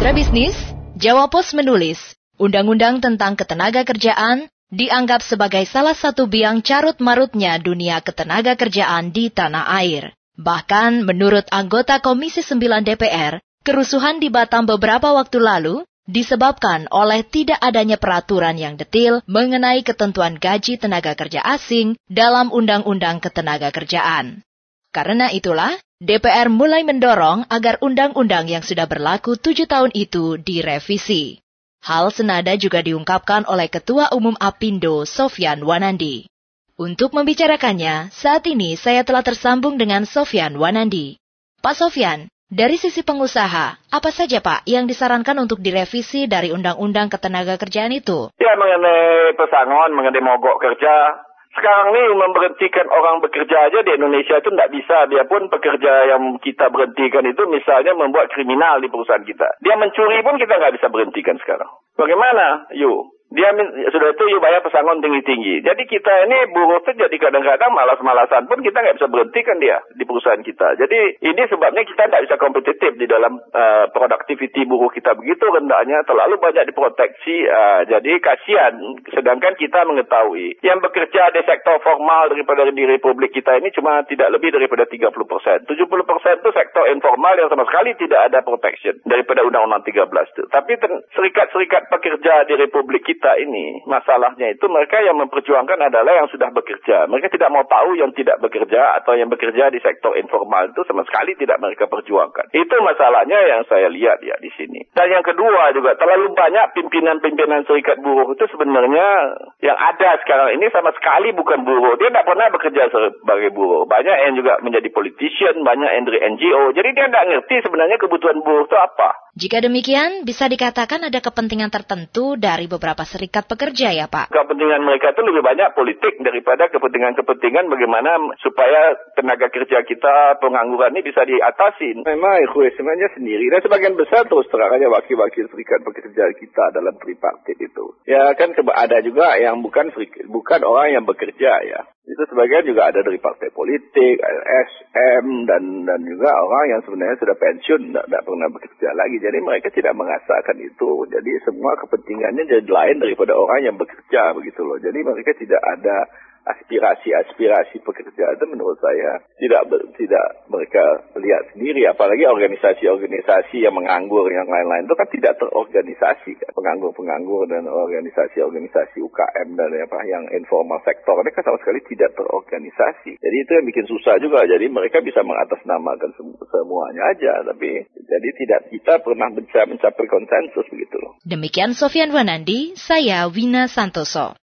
Mitra bisnis, Jawa Pos menulis, Undang-undang tentang ketenaga kerjaan dianggap sebagai salah satu biang carut marutnya dunia ketenaga kerjaan di tanah air. Bahkan menurut anggota Komisi 9 DPR, kerusuhan di Batam beberapa waktu lalu disebabkan oleh tidak adanya peraturan yang detil mengenai ketentuan gaji tenaga kerja asing dalam Undang-Undang Ketenaga Kerjaan. Karena itulah, DPR mulai mendorong agar undang-undang yang sudah berlaku tujuh tahun itu direvisi. Hal senada juga diungkapkan oleh Ketua Umum Apindo, Sofyan Wanandi. Untuk membicarakannya, saat ini saya telah tersambung dengan Sofyan Wanandi. Pak Sofyan, dari sisi pengusaha, apa saja Pak yang disarankan untuk direvisi dari Undang-Undang Ketenaga Kerjaan itu? Ya mengenai pesangon, mengenai mogok kerja, sekarang ini memberhentikan orang bekerja aja di Indonesia itu tidak bisa. Biarpun pekerja yang kita berhentikan itu misalnya membuat kriminal di perusahaan kita. Dia mencuri pun kita nggak bisa berhentikan sekarang. Bagaimana? Yuk, dia sudah itu you bayar pesangon tinggi-tinggi. Jadi kita ini buruh itu jadi kadang-kadang malas-malasan pun kita nggak bisa berhentikan dia di perusahaan kita. Jadi ini sebabnya kita nggak bisa kompetitif di dalam uh, productivity buruh kita begitu rendahnya, terlalu banyak diproteksi. Uh, jadi kasihan. Sedangkan kita mengetahui yang bekerja di sektor formal daripada di Republik kita ini cuma tidak lebih daripada 30 persen. 70 persen itu sektor informal yang sama sekali tidak ada protection daripada Undang-Undang 13 itu. Tapi serikat-serikat pekerja di Republik kita kita ini, masalahnya itu mereka yang memperjuangkan adalah yang sudah bekerja. Mereka tidak mau tahu yang tidak bekerja atau yang bekerja di sektor informal itu sama sekali tidak mereka perjuangkan. Itu masalahnya yang saya lihat ya di sini. Dan yang kedua juga, terlalu banyak pimpinan-pimpinan serikat buruh itu sebenarnya yang ada sekarang ini sama sekali bukan buruh. Dia tidak pernah bekerja sebagai buruh. Banyak yang juga menjadi politician, banyak yang dari NGO. Jadi dia tidak ngerti sebenarnya kebutuhan buruh itu apa. Jika demikian, bisa dikatakan ada kepentingan tertentu dari beberapa serikat pekerja ya Pak? Kepentingan mereka itu lebih banyak politik daripada kepentingan-kepentingan bagaimana supaya tenaga kerja kita pengangguran ini bisa diatasi. Memang egoismenya sendiri. Dan sebagian besar terus terang aja wakil-wakil serikat pekerja kita dalam tripartit itu. Ya kan ada juga yang bukan bukan orang yang bekerja ya itu sebagian juga ada dari partai politik, LSM, dan dan juga orang yang sebenarnya sudah pensiun, tidak pernah bekerja lagi. Jadi mereka tidak mengasahkan itu. Jadi semua kepentingannya jadi lain daripada orang yang bekerja begitu loh. Jadi mereka tidak ada aspirasi-aspirasi pekerja itu menurut saya tidak tidak mereka lihat sendiri. Apalagi organisasi-organisasi yang menganggur yang lain-lain. Itu kan tidak terorganisasi kan? penganggur-penganggur dan organisasi-organisasi UKM dan apa yang informal sektor. Kan sama sekali tidak terorganisasi. Jadi itu yang bikin susah juga. Jadi mereka bisa mengatasnamakan semuanya aja. Tapi jadi tidak kita pernah bisa mencapai konsensus begitu loh. Demikian Sofian Wanandi saya Wina Santoso